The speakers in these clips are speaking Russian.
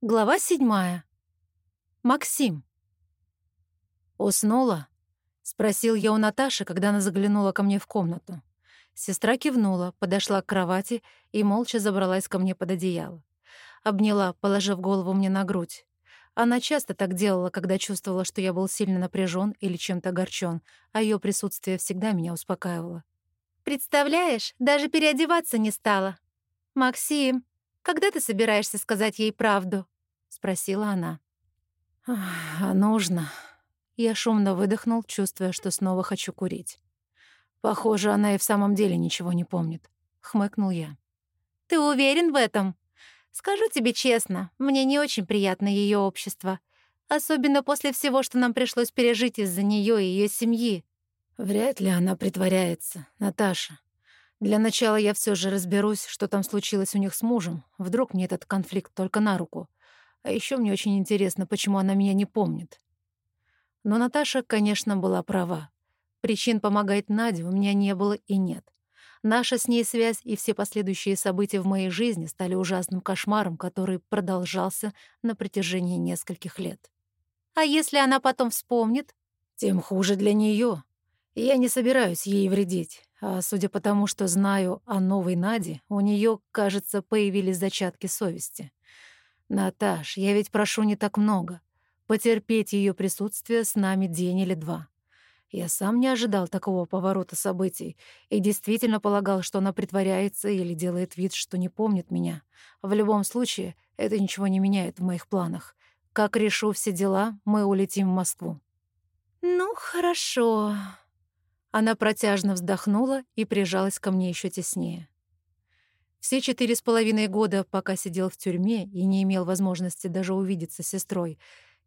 Глава седьмая. Максим. «Уснула?» — спросил я у Наташи, когда она заглянула ко мне в комнату. Сестра кивнула, подошла к кровати и молча забралась ко мне под одеяло. Обняла, положив голову мне на грудь. Она часто так делала, когда чувствовала, что я был сильно напряжен или чем-то огорчен, а ее присутствие всегда меня успокаивало. «Представляешь, даже переодеваться не стала. Максим, когда ты собираешься сказать ей правду?» — спросила она. «А нужно». Я шумно выдохнул, чувствуя, что снова хочу курить. «Похоже, она и в самом деле ничего не помнит», — хмыкнул я. «Ты уверен в этом? Скажу тебе честно, мне не очень приятно ее общество, особенно после всего, что нам пришлось пережить из-за нее и ее семьи». «Вряд ли она притворяется, Наташа. Для начала я все же разберусь, что там случилось у них с мужем. Вдруг мне этот конфликт только на руку. А еще мне очень интересно, почему она меня не помнит. Но Наташа, конечно, была права. Причин помогать Наде у меня не было и нет. Наша с ней связь и все последующие события в моей жизни стали ужасным кошмаром, который продолжался на протяжении нескольких лет. А если она потом вспомнит? Тем хуже для нее. Я не собираюсь ей вредить. А судя по тому, что знаю о новой Наде, у нее, кажется, появились зачатки совести. Наташ, я ведь прошу не так много. Потерпеть ее присутствие с нами день или два. Я сам не ожидал такого поворота событий и действительно полагал, что она притворяется или делает вид, что не помнит меня. В любом случае, это ничего не меняет в моих планах. Как решу все дела, мы улетим в Москву. «Ну, хорошо», она протяжно вздохнула и прижалась ко мне еще теснее. Все четыре с половиной года, пока сидел в тюрьме и не имел возможности даже увидеться с сестрой,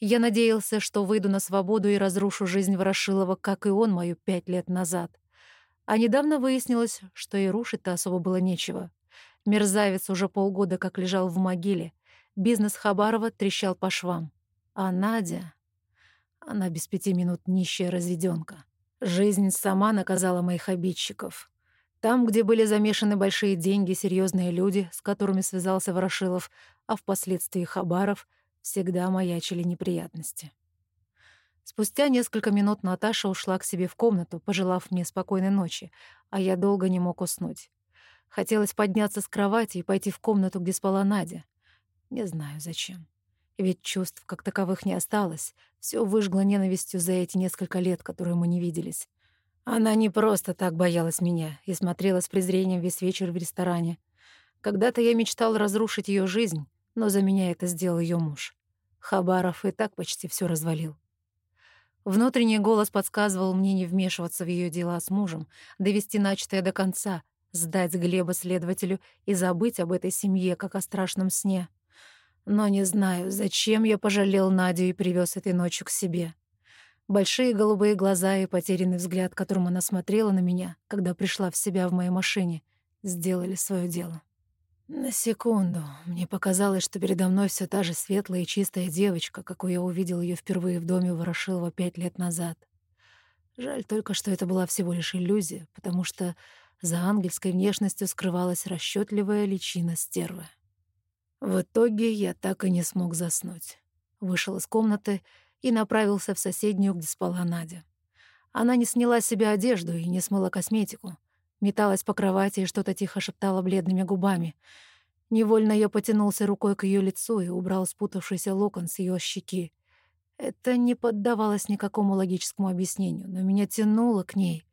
я надеялся, что выйду на свободу и разрушу жизнь Ворошилова, как и он мою пять лет назад. А недавно выяснилось, что и рушить-то особо было нечего. Мерзавец уже полгода как лежал в могиле. Бизнес Хабарова трещал по швам. А Надя... Она без пяти минут нищая разведёнка. Жизнь сама наказала моих обидчиков. Там, где были замешаны большие деньги, серьезные люди, с которыми связался Ворошилов, а впоследствии Хабаров, всегда маячили неприятности. Спустя несколько минут Наташа ушла к себе в комнату, пожелав мне спокойной ночи, а я долго не мог уснуть. Хотелось подняться с кровати и пойти в комнату, где спала Надя. Не знаю, зачем. Ведь чувств как таковых не осталось. Все выжгло ненавистью за эти несколько лет, которые мы не виделись. Она не просто так боялась меня и смотрела с презрением весь вечер в ресторане. Когда-то я мечтал разрушить ее жизнь, но за меня это сделал ее муж. Хабаров и так почти все развалил. Внутренний голос подсказывал мне не вмешиваться в ее дела с мужем, довести начатое до конца, сдать Глеба следователю и забыть об этой семье, как о страшном сне. Но не знаю, зачем я пожалел Надю и привез этой ночью к себе. Большие голубые глаза и потерянный взгляд, которым она смотрела на меня, когда пришла в себя в моей машине, сделали свое дело. На секунду мне показалось, что передо мной все та же светлая и чистая девочка, какую я увидел ее впервые в доме Ворошилова пять лет назад. Жаль только, что это была всего лишь иллюзия, потому что за ангельской внешностью скрывалась расчетливая личина стервы. В итоге я так и не смог заснуть. Вышел из комнаты и направился в соседнюю, где спала Надя. Она не сняла с себя одежду и не смыла косметику. Металась по кровати и что-то тихо шептала бледными губами. Невольно я потянулся рукой к ее лицу и убрал спутавшийся локон с ее щеки. Это не поддавалось никакому логическому объяснению, но меня тянуло к ней.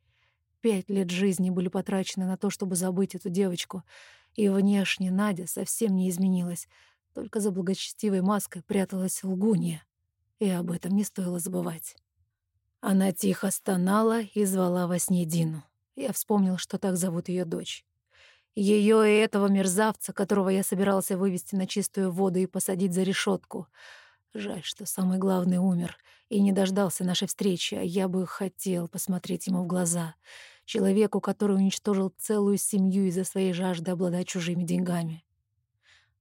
Пять лет жизни были потрачены на то, чтобы забыть эту девочку — и внешне Надя совсем не изменилась, только за благочестивой маской пряталась лгунья. И об этом не стоило забывать. Она тихо стонала и звала во сне Дину. Я вспомнил, что так зовут ее дочь. Ее и этого мерзавца, которого я собирался вывести на чистую воду и посадить за решетку. Жаль, что самый главный умер и не дождался нашей встречи, а я бы хотел посмотреть ему в глаза — человеку, который уничтожил целую семью из-за своей жажды обладать чужими деньгами.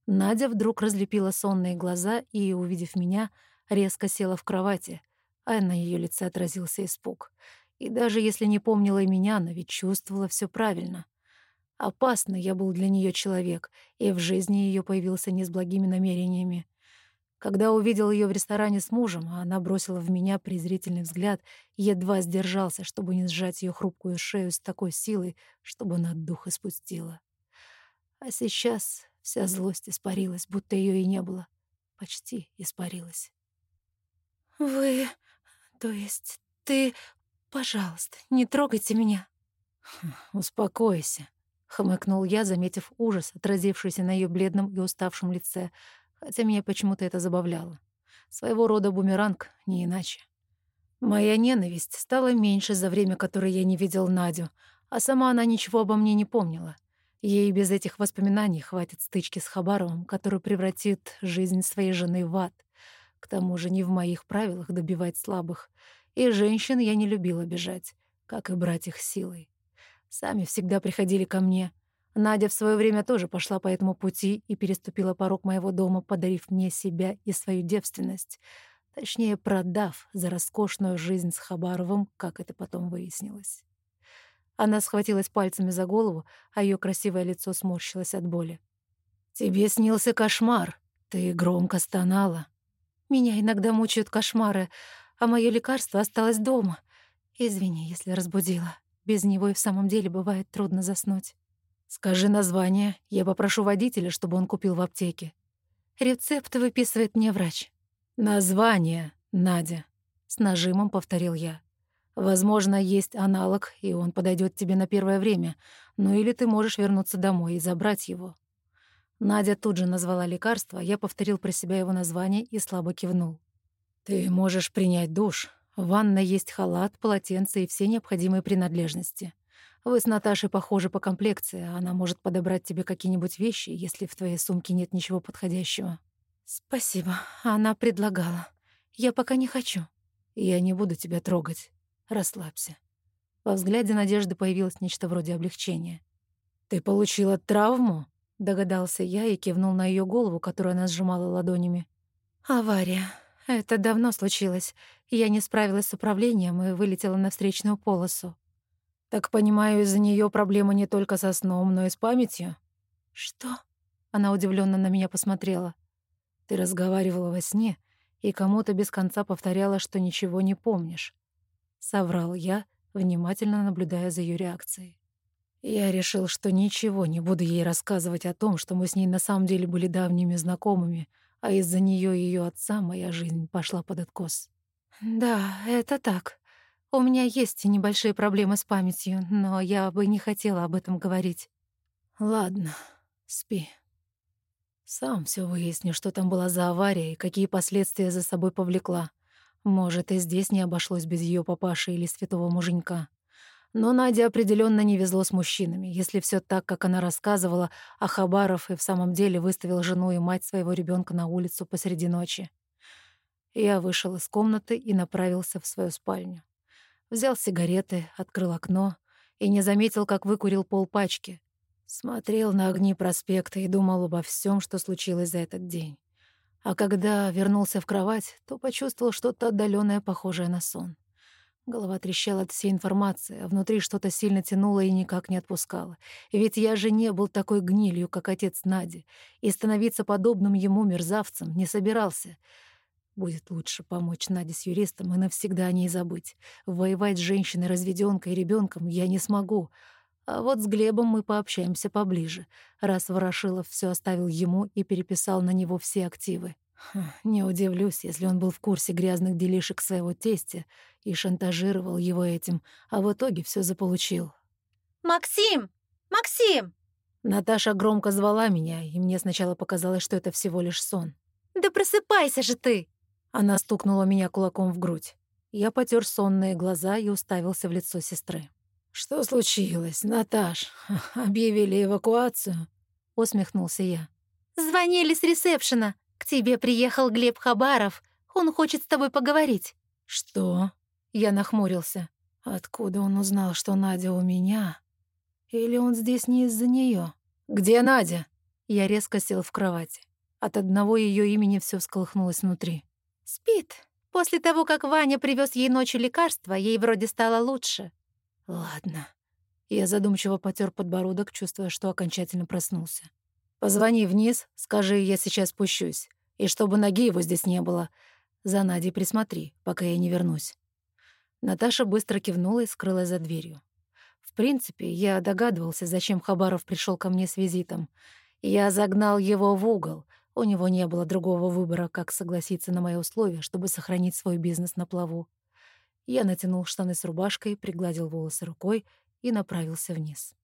Надя вдруг разлепила сонные глаза и, увидев меня, резко села в кровати, а на ее лице отразился испуг. И даже если не помнила и меня, она ведь чувствовала все правильно. Опасный я был для нее человек, и в жизни ее появился не с благими намерениями. Когда увидел ее в ресторане с мужем, а она бросила в меня презрительный взгляд, едва сдержался, чтобы не сжать ее хрупкую шею с такой силой, чтобы она дух испустила. А сейчас вся злость испарилась, будто ее и не было. Почти испарилась. «Вы... то есть ты... пожалуйста, не трогайте меня». Хм, «Успокойся», — хмыкнул я, заметив ужас, отразившийся на ее бледном и уставшем лице, хотя меня почему-то это забавляло. Своего рода бумеранг, не иначе. Моя ненависть стала меньше за время, которое я не видел Надю, а сама она ничего обо мне не помнила. Ей без этих воспоминаний хватит стычки с Хабаровым, который превратит жизнь своей жены в ад. К тому же не в моих правилах добивать слабых. И женщин я не любила обижать, как и брать их силой. Сами всегда приходили ко мне — Надя в свое время тоже пошла по этому пути и переступила порог моего дома, подарив мне себя и свою девственность. Точнее, продав за роскошную жизнь с Хабаровым, как это потом выяснилось. Она схватилась пальцами за голову, а ее красивое лицо сморщилось от боли. «Тебе снился кошмар. Ты громко стонала». «Меня иногда мучают кошмары, а мое лекарство осталось дома. Извини, если разбудила. Без него и в самом деле бывает трудно заснуть». «Скажи название, я попрошу водителя, чтобы он купил в аптеке». «Рецепт выписывает мне врач». «Название, Надя», — с нажимом повторил я. «Возможно, есть аналог, и он подойдет тебе на первое время, ну или ты можешь вернуться домой и забрать его». Надя тут же назвала лекарство, я повторил про себя его название и слабо кивнул. «Ты можешь принять душ. В ванной есть халат, полотенце и все необходимые принадлежности. Вы с Наташей похожи по комплекции, а она может подобрать тебе какие-нибудь вещи, если в твоей сумке нет ничего подходящего». «Спасибо, она предлагала. Я пока не хочу». «Я не буду тебя трогать. Расслабься». Во взгляде Надежды появилось нечто вроде облегчения. «Ты получила травму?» — догадался я и кивнул на ее голову, которую она сжимала ладонями. «Авария. Это давно случилось. Я не справилась с управлением и вылетела на встречную полосу. Так понимаю, из-за нее проблема не только со сном, но и с памятью? Что? Она удивленно на меня посмотрела. Ты разговаривала во сне и кому-то без конца повторяла, что ничего не помнишь. Соврал я, внимательно наблюдая за ее реакцией. Я решил, что ничего не буду ей рассказывать о том, что мы с ней на самом деле были давними знакомыми, а из-за нее и ее отца моя жизнь пошла под откос. «Да, это так», у меня есть небольшие проблемы с памятью, но я бы не хотела об этом говорить. Ладно, спи. Сам все выясню, что там была за авария и какие последствия за собой повлекла. Может, и здесь не обошлось без ее папаши или святого муженька. Но Наде определенно не везло с мужчинами, если все так, как она рассказывала, а Хабаров и в самом деле выставил жену и мать своего ребенка на улицу посреди ночи. Я вышел из комнаты и направился в свою спальню. Взял сигареты, открыл окно и не заметил, как выкурил полпачки. Смотрел на огни проспекта и думал обо всем, что случилось за этот день. А когда вернулся в кровать, то почувствовал что-то отдаленное, похожее на сон. Голова трещала от всей информации, а внутри что-то сильно тянуло и никак не отпускало. Ведь я же не был такой гнилью, как отец Нади, и становиться подобным ему мерзавцем не собирался — Будет лучше помочь Наде с юристом и навсегда о ней забыть. Воевать с женщиной, разведёнкой и ребёнком я не смогу. А вот с Глебом мы пообщаемся поближе, раз Ворошилов всё оставил ему и переписал на него все активы. Не удивлюсь, если он был в курсе грязных делишек своего тестя и шантажировал его этим, а в итоге всё заполучил. «Максим! Максим!» Наташа громко звала меня, и мне сначала показалось, что это всего лишь сон. «Да просыпайся же ты!» Она стукнула меня кулаком в грудь. Я потер сонные глаза и уставился в лицо сестры. «Что случилось, Наташ? Объявили эвакуацию?» — усмехнулся я. «Звонили с ресепшена. К тебе приехал Глеб Хабаров. Он хочет с тобой поговорить». «Что?» — я нахмурился. «Откуда он узнал, что Надя у меня? Или он здесь не из-за нее? Где Надя?» Я резко сел в кровати. От одного ее имени все всколыхнулось внутри. «Спит. После того, как Ваня привез ей ночью лекарства, ей вроде стало лучше». «Ладно». Я задумчиво потер подбородок, чувствуя, что окончательно проснулся. «Позвони вниз, скажи, я сейчас спущусь. И чтобы ноги его здесь не было. За Надей присмотри, пока я не вернусь». Наташа быстро кивнула и скрылась за дверью. В принципе, я догадывался, зачем Хабаров пришел ко мне с визитом. Я загнал его в угол. У него не было другого выбора, как согласиться на мои условия, чтобы сохранить свой бизнес на плаву. Я натянул штаны с рубашкой, пригладил волосы рукой и направился вниз.